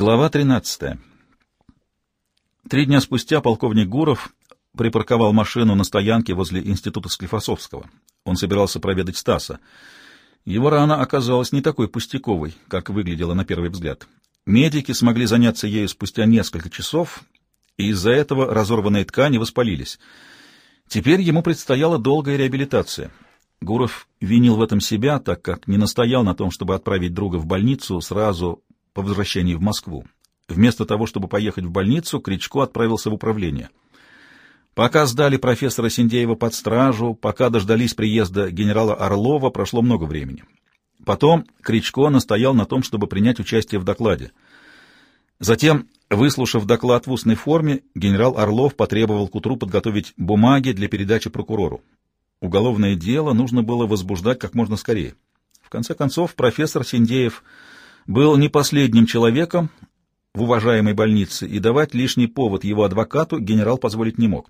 Глава 13. Три дня спустя полковник Гуров припарковал машину на стоянке возле института Склифосовского. Он собирался проведать Стаса. Его рана оказалась не такой пустяковой, как выглядела на первый взгляд. Медики смогли заняться ею спустя несколько часов, и из-за этого разорванные ткани воспалились. Теперь ему предстояла долгая реабилитация. Гуров винил в этом себя, так как не настоял на том, чтобы отправить друга в больницу сразу по возвращении в Москву. Вместо того, чтобы поехать в больницу, Кричко отправился в управление. Пока сдали профессора Синдеева под стражу, пока дождались приезда генерала Орлова, прошло много времени. Потом Кричко настоял на том, чтобы принять участие в докладе. Затем, выслушав доклад в устной форме, генерал Орлов потребовал к утру подготовить бумаги для передачи прокурору. Уголовное дело нужно было возбуждать как можно скорее. В конце концов, профессор Синдеев был не последним человеком в уважаемой больнице, и давать лишний повод его адвокату генерал позволить не мог.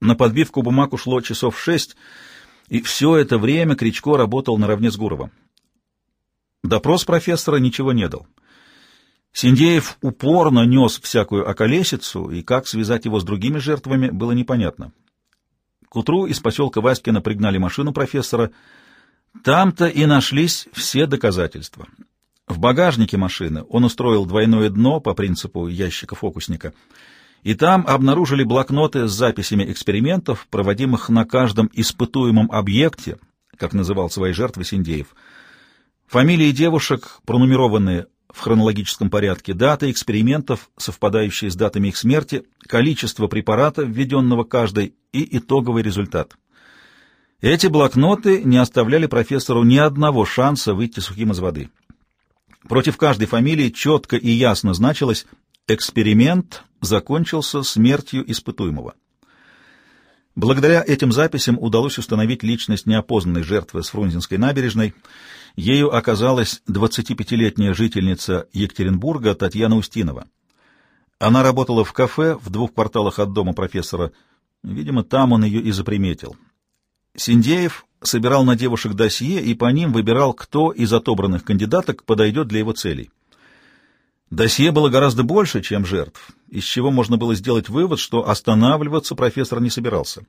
На подбивку бумаг ушло часов шесть, и все это время Кричко работал наравне с Гуровым. Допрос профессора ничего не дал. Синдеев упорно нес всякую околесицу, и как связать его с другими жертвами, было непонятно. К утру из поселка Васькина пригнали машину профессора — там-то и нашлись все доказательства. В багажнике машины он устроил двойное дно по принципу ящика-фокусника, и там обнаружили блокноты с записями экспериментов, проводимых на каждом испытуемом объекте, как называл свои жертвы Синдеев. Фамилии девушек, пронумерованные в хронологическом порядке, даты экспериментов, совпадающие с датами их смерти, количество препарата, введенного каждой, и итоговый результат. Эти блокноты не оставляли профессору ни одного шанса выйти сухим из воды. Против каждой фамилии четко и ясно значилось «эксперимент закончился смертью испытуемого». Благодаря этим записям удалось установить личность неопознанной жертвы с Фрунзенской набережной. Ею оказалась 25-летняя жительница Екатеринбурга Татьяна Устинова. Она работала в кафе в двух кварталах от дома профессора. Видимо, там он ее и заприметил. Синдеев собирал на девушек досье и по ним выбирал, кто из отобранных кандидаток подойдет для его целей. Досье было гораздо больше, чем жертв, из чего можно было сделать вывод, что останавливаться профессор не собирался.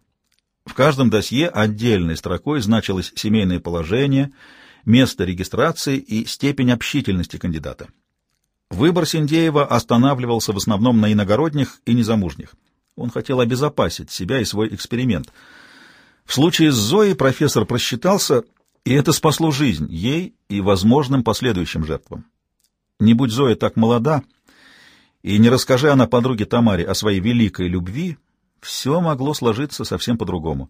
В каждом досье отдельной строкой значилось семейное положение, место регистрации и степень общительности кандидата. Выбор Синдеева останавливался в основном на иногородних и незамужних. Он хотел обезопасить себя и свой эксперимент — в случае с Зоей профессор просчитался, и это спасло жизнь ей и возможным последующим жертвам. Не будь Зоя так молода, и не расскажи она подруге Тамаре о своей великой любви, все могло сложиться совсем по-другому.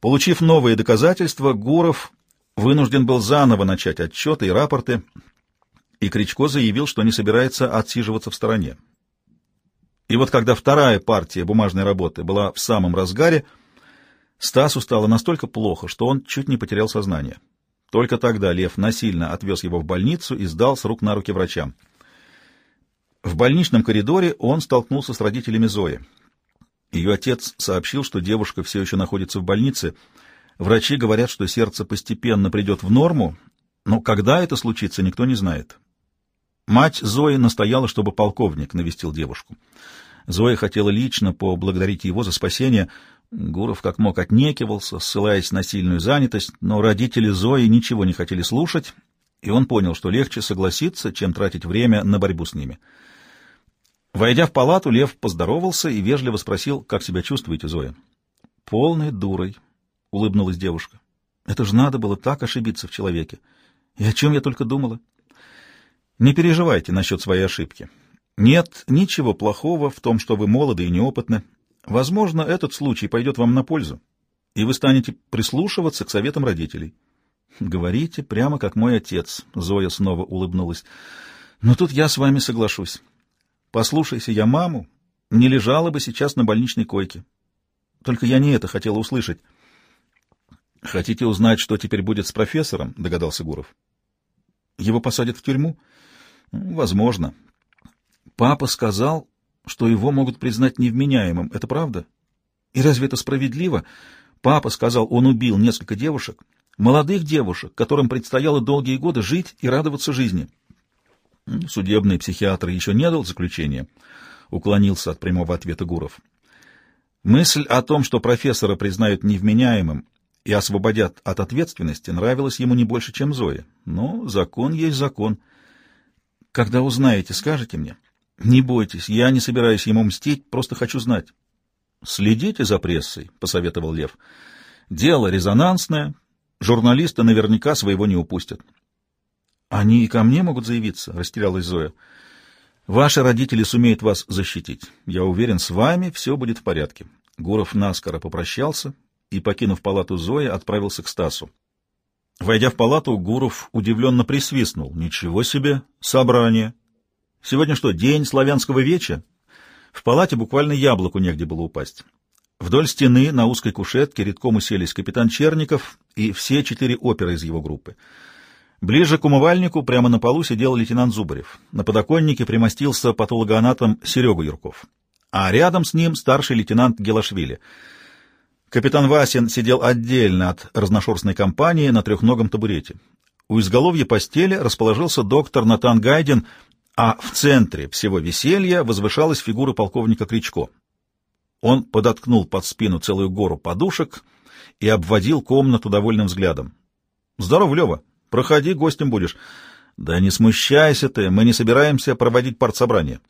Получив новые доказательства, Гуров вынужден был заново начать отчеты и рапорты, и Кричко заявил, что не собирается отсиживаться в стороне. И вот когда вторая партия бумажной работы была в самом разгаре, Стасу стало настолько плохо, что он чуть не потерял сознание. Только тогда Лев насильно отвез его в больницу и сдал с рук на руки врачам. В больничном коридоре он столкнулся с родителями Зои. Ее отец сообщил, что девушка все еще находится в больнице. Врачи говорят, что сердце постепенно придет в норму, но когда это случится, никто не знает. Мать Зои настояла, чтобы полковник навестил девушку. Зоя хотела лично поблагодарить его за спасение, Гуров как мог отнекивался, ссылаясь на сильную занятость, но родители Зои ничего не хотели слушать, и он понял, что легче согласиться, чем тратить время на борьбу с ними. Войдя в палату, Лев поздоровался и вежливо спросил, как себя чувствуете, Зоя. «Полной дурой», — улыбнулась девушка. «Это же надо было так ошибиться в человеке. И о чем я только думала?» «Не переживайте насчет своей ошибки. Нет ничего плохого в том, что вы молоды и неопытны. Возможно, этот случай пойдет вам на пользу, и вы станете прислушиваться к советам родителей. Говорите прямо как мой отец, Зоя снова улыбнулась. Но тут я с вами соглашусь. Послушайся я маму, не лежала бы сейчас на больничной койке. Только я не это хотела услышать. Хотите узнать, что теперь будет с профессором? догадался Гуров. Его посадят в тюрьму? Возможно. Папа сказал, что его могут признать невменяемым. Это правда? И разве это справедливо? Папа сказал, он убил несколько девушек, молодых девушек, которым предстояло долгие годы жить и радоваться жизни. Судебный психиатр еще не дал заключения, уклонился от прямого ответа Гуров. Мысль о том, что профессора признают невменяемым и освободят от ответственности, нравилась ему не больше, чем Зое. Но закон есть закон. Когда узнаете, скажете мне. Не бойтесь, я не собираюсь ему мстить, просто хочу знать. Следите за прессой, — посоветовал Лев. Дело резонансное, журналисты наверняка своего не упустят. Они и ко мне могут заявиться, — растерялась Зоя. Ваши родители сумеют вас защитить. Я уверен, с вами все будет в порядке. Гуров наскоро попрощался и, покинув палату Зои, отправился к Стасу. Войдя в палату, Гуров удивленно присвистнул. Ничего себе! Собрание! Сегодня что, день славянского веча? В палате буквально яблоку негде было упасть. Вдоль стены на узкой кушетке редком уселись капитан Черников и все четыре опера из его группы. Ближе к умывальнику, прямо на полу, сидел лейтенант Зубарев. На подоконнике примостился патологоанатом Серега Юрков. А рядом с ним старший лейтенант Гелашвили. Капитан Васин сидел отдельно от разношерстной компании на трехногом табурете. У изголовья постели расположился доктор Натан Гайден — а в центре всего веселья возвышалась фигура полковника Кричко. Он подоткнул под спину целую гору подушек и обводил комнату довольным взглядом. — Здорово, Лева. Проходи, гостем будешь. — Да не смущайся ты, мы не собираемся проводить партсобрание.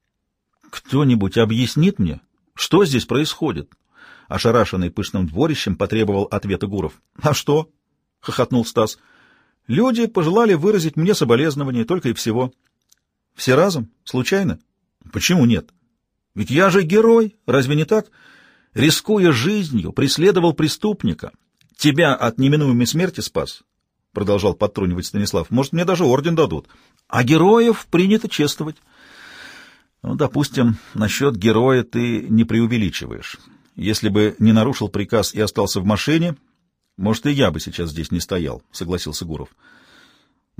— Кто-нибудь объяснит мне, что здесь происходит? — ошарашенный пышным дворищем потребовал ответа Гуров. — А что? — хохотнул Стас. — Люди пожелали выразить мне соболезнования, только и всего. — все разом? Случайно? Почему нет? Ведь я же герой, разве не так? Рискуя жизнью, преследовал преступника. Тебя от неминуемой смерти спас, — продолжал подтрунивать Станислав. Может, мне даже орден дадут. А героев принято чествовать. Ну, допустим, насчет героя ты не преувеличиваешь. Если бы не нарушил приказ и остался в машине, может, и я бы сейчас здесь не стоял, — согласился Гуров. —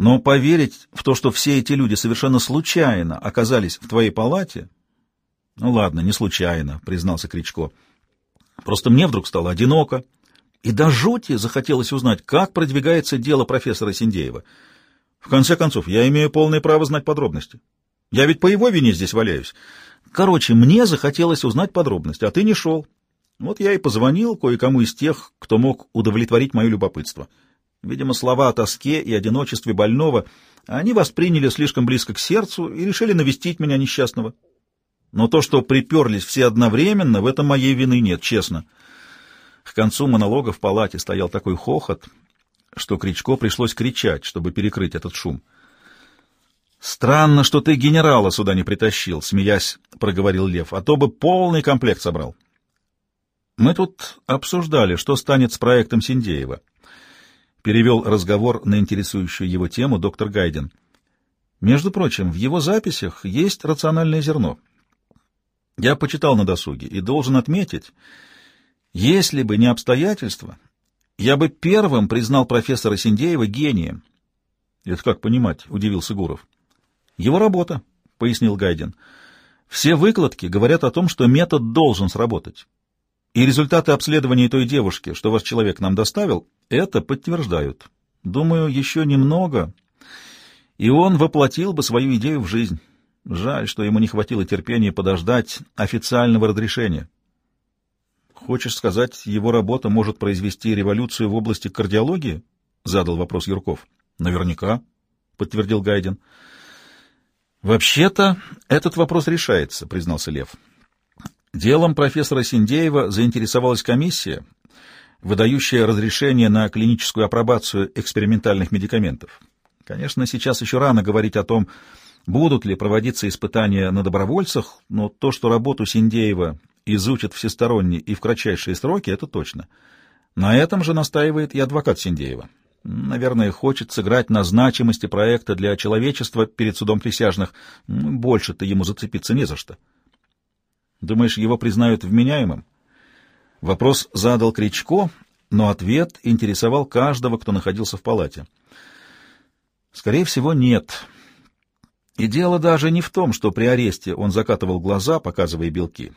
но поверить в то, что все эти люди совершенно случайно оказались в твоей палате... Ну ладно, не случайно, признался Кричко. Просто мне вдруг стало одиноко. И до жути захотелось узнать, как продвигается дело профессора Синдеева. В конце концов, я имею полное право знать подробности. Я ведь по его вине здесь валяюсь. Короче, мне захотелось узнать подробности, а ты не шел. Вот я и позвонил кое-кому из тех, кто мог удовлетворить мое любопытство. Видимо, слова о тоске и одиночестве больного они восприняли слишком близко к сердцу и решили навестить меня несчастного. Но то, что приперлись все одновременно, в этом моей вины нет, честно. К концу монолога в палате стоял такой хохот, что Кричко пришлось кричать, чтобы перекрыть этот шум. «Странно, что ты генерала сюда не притащил», — смеясь проговорил Лев, — «а то бы полный комплект собрал». Мы тут обсуждали, что станет с проектом Синдеева перевел разговор на интересующую его тему доктор Гайден. Между прочим, в его записях есть рациональное зерно. Я почитал на досуге и должен отметить, если бы не обстоятельства, я бы первым признал профессора Синдеева гением. — Это как понимать? — удивился Гуров. — Его работа, — пояснил Гайден. — Все выкладки говорят о том, что метод должен сработать. И результаты обследования той девушки, что ваш человек нам доставил, это подтверждают. Думаю, еще немного, и он воплотил бы свою идею в жизнь. Жаль, что ему не хватило терпения подождать официального разрешения. Хочешь сказать, его работа может произвести революцию в области кардиологии? Задал вопрос Юрков. Наверняка, подтвердил Гайден. Вообще-то этот вопрос решается, признался Лев. Делом профессора Синдеева заинтересовалась комиссия, выдающая разрешение на клиническую апробацию экспериментальных медикаментов. Конечно, сейчас еще рано говорить о том, будут ли проводиться испытания на добровольцах, но то, что работу Синдеева изучат всесторонне и в кратчайшие сроки, это точно. На этом же настаивает и адвокат Синдеева. Наверное, хочет сыграть на значимости проекта для человечества перед судом присяжных. Больше-то ему зацепиться не за что. Думаешь, его признают вменяемым? Вопрос задал Кричко, но ответ интересовал каждого, кто находился в палате. Скорее всего, нет. И дело даже не в том, что при аресте он закатывал глаза, показывая белки,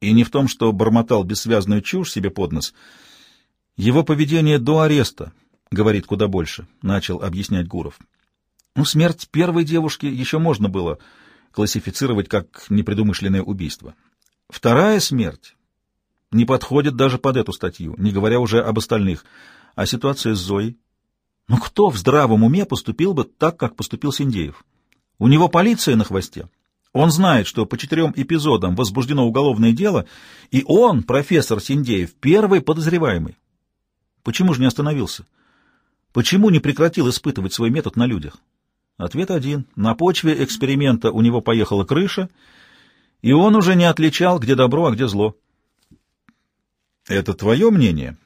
и не в том, что бормотал бессвязную чушь себе под нос. Его поведение до ареста говорит куда больше, — начал объяснять Гуров. Ну, смерть первой девушки еще можно было классифицировать как непредумышленное убийство. Вторая смерть не подходит даже под эту статью, не говоря уже об остальных. А ситуация с Зоей? Ну, кто в здравом уме поступил бы так, как поступил Синдеев? У него полиция на хвосте. Он знает, что по четырем эпизодам возбуждено уголовное дело, и он, профессор Синдеев, первый подозреваемый. Почему же не остановился? Почему не прекратил испытывать свой метод на людях? Ответ один. На почве эксперимента у него поехала крыша, и он уже не отличал, где добро, а где зло. — Это твое мнение?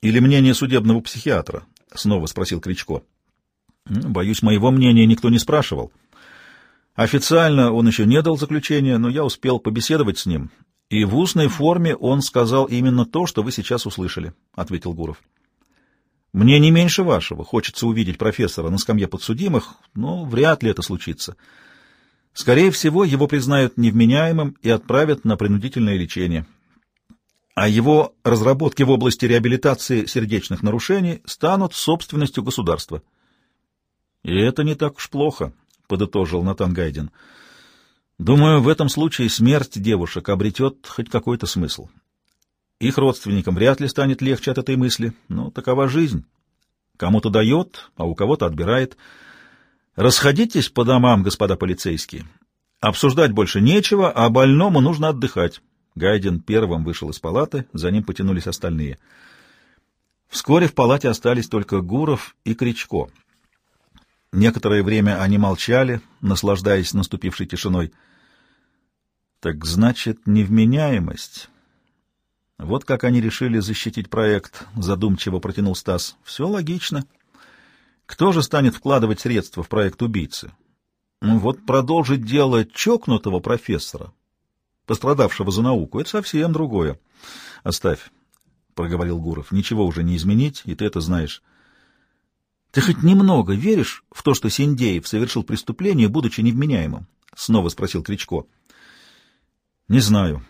Или мнение судебного психиатра? — снова спросил Кричко. — Боюсь, моего мнения никто не спрашивал. Официально он еще не дал заключения, но я успел побеседовать с ним, и в устной форме он сказал именно то, что вы сейчас услышали, — ответил Гуров. — Мне не меньше вашего. Хочется увидеть профессора на скамье подсудимых, но вряд ли это случится. Скорее всего, его признают невменяемым и отправят на принудительное лечение. — а его разработки в области реабилитации сердечных нарушений станут собственностью государства. «И это не так уж плохо», — подытожил Натан Гайден. «Думаю, в этом случае смерть девушек обретет хоть какой-то смысл. Их родственникам вряд ли станет легче от этой мысли, но такова жизнь. Кому-то дает, а у кого-то отбирает. Расходитесь по домам, господа полицейские. Обсуждать больше нечего, а больному нужно отдыхать». Гайден первым вышел из палаты, за ним потянулись остальные. Вскоре в палате остались только Гуров и Кричко. Некоторое время они молчали, наслаждаясь наступившей тишиной. Так значит, невменяемость. Вот как они решили защитить проект, задумчиво протянул Стас. Все логично. Кто же станет вкладывать средства в проект убийцы? Ну вот продолжить дело чокнутого профессора, пострадавшего за науку. Это совсем другое. — Оставь, — проговорил Гуров. — Ничего уже не изменить, и ты это знаешь. — Ты хоть немного веришь в то, что Синдеев совершил преступление, будучи невменяемым? — снова спросил Кричко. — Не знаю.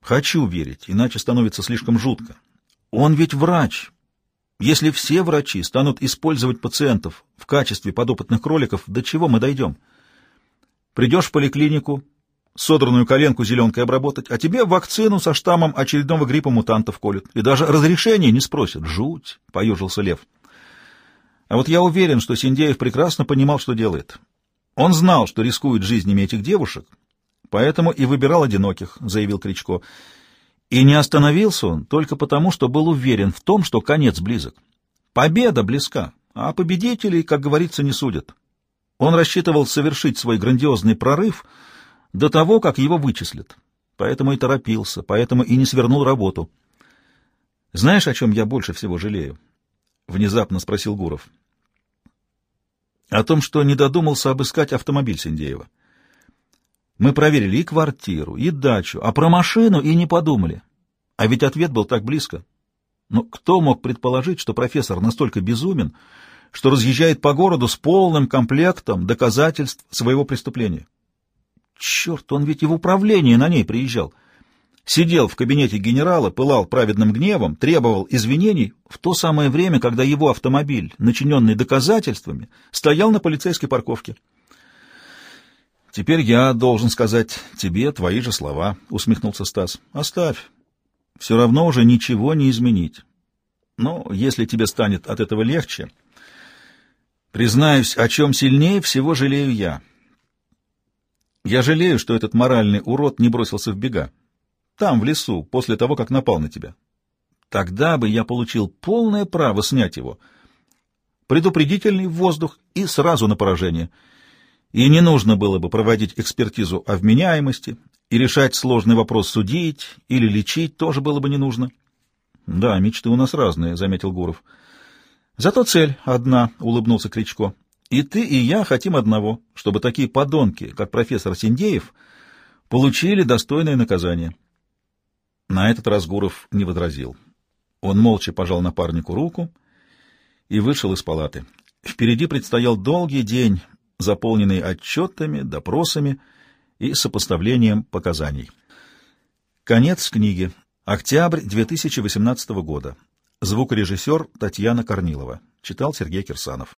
Хочу верить, иначе становится слишком жутко. Он ведь врач. Если все врачи станут использовать пациентов в качестве подопытных кроликов, до чего мы дойдем? Придешь в поликлинику, содранную коленку зеленкой обработать, а тебе вакцину со штаммом очередного гриппа мутантов колют. И даже разрешения не спросят. Жуть, — поюжился Лев. А вот я уверен, что Синдеев прекрасно понимал, что делает. Он знал, что рискует жизнями этих девушек, поэтому и выбирал одиноких, — заявил Кричко. И не остановился он только потому, что был уверен в том, что конец близок. Победа близка, а победителей, как говорится, не судят. Он рассчитывал совершить свой грандиозный прорыв — до того, как его вычислят. Поэтому и торопился, поэтому и не свернул работу. «Знаешь, о чем я больше всего жалею?» — внезапно спросил Гуров. «О том, что не додумался обыскать автомобиль Синдеева. Мы проверили и квартиру, и дачу, а про машину и не подумали. А ведь ответ был так близко. Но кто мог предположить, что профессор настолько безумен, что разъезжает по городу с полным комплектом доказательств своего преступления?» Черт, он ведь и в управление на ней приезжал. Сидел в кабинете генерала, пылал праведным гневом, требовал извинений в то самое время, когда его автомобиль, начиненный доказательствами, стоял на полицейской парковке. «Теперь я должен сказать тебе твои же слова», — усмехнулся Стас. «Оставь. Все равно уже ничего не изменить. Но если тебе станет от этого легче, признаюсь, о чем сильнее всего жалею я». Я жалею, что этот моральный урод не бросился в бега. Там, в лесу, после того, как напал на тебя. Тогда бы я получил полное право снять его. Предупредительный воздух и сразу на поражение. И не нужно было бы проводить экспертизу о вменяемости и решать сложный вопрос судить или лечить тоже было бы не нужно. — Да, мечты у нас разные, — заметил Гуров. — Зато цель одна, — улыбнулся Кричко. И ты, и я хотим одного, чтобы такие подонки, как профессор Синдеев, получили достойное наказание. На этот раз Гуров не возразил. Он молча пожал напарнику руку и вышел из палаты. Впереди предстоял долгий день, заполненный отчетами, допросами и сопоставлением показаний. Конец книги. Октябрь 2018 года. Звукорежиссер Татьяна Корнилова. Читал Сергей Кирсанов.